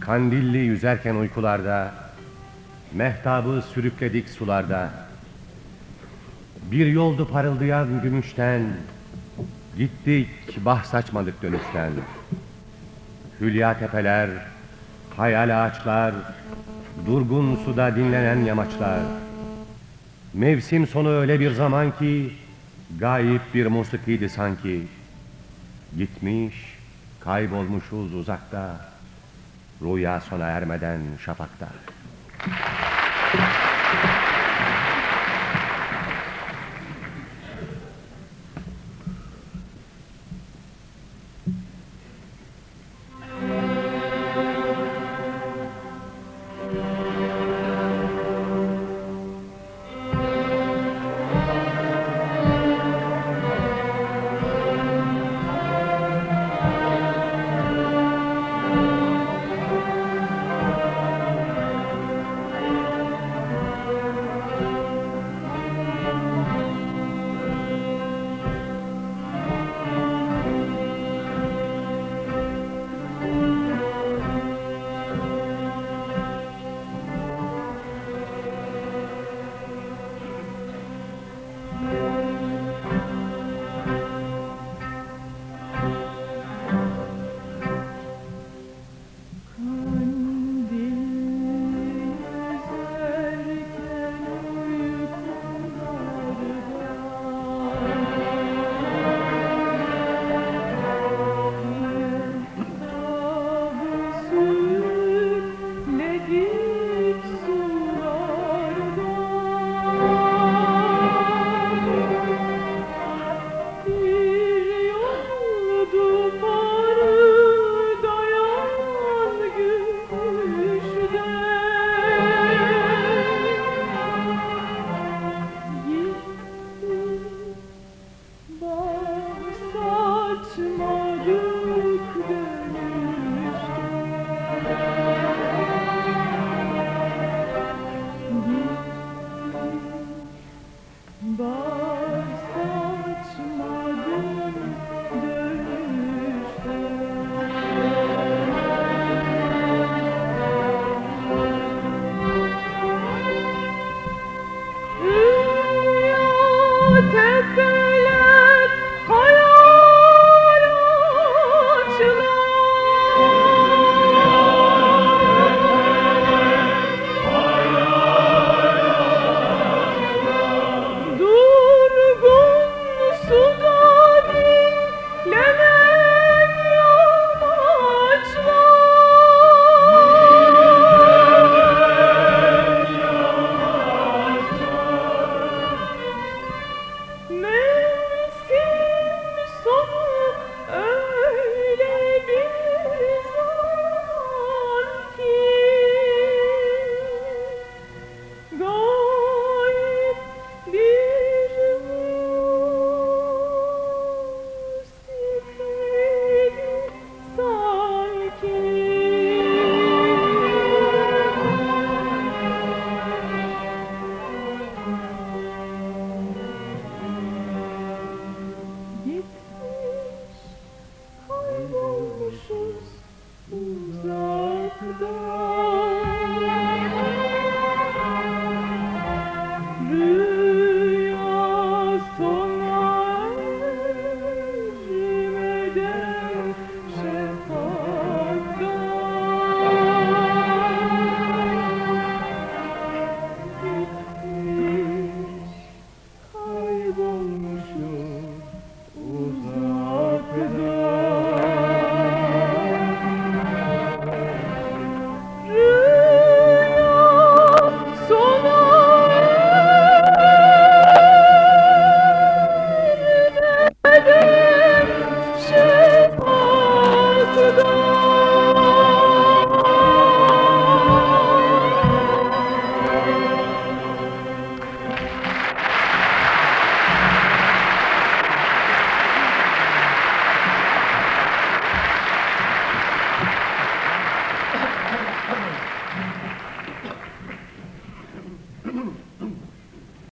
Kandilli yüzerken uykularda, mehtabı sürükledik sularda. Bir yoldu parıldayan gümüşten, gittik bah saçmadık dönüşten. Hülya tepeler, hayal ağaçlar, durgun suda dinlenen yamaçlar. Mevsim sonu öyle bir zaman ki, gayip bir musikiydi sanki. Gitmiş, kaybolmuşuz uzakta, rüya sona ermeden şafakta. you.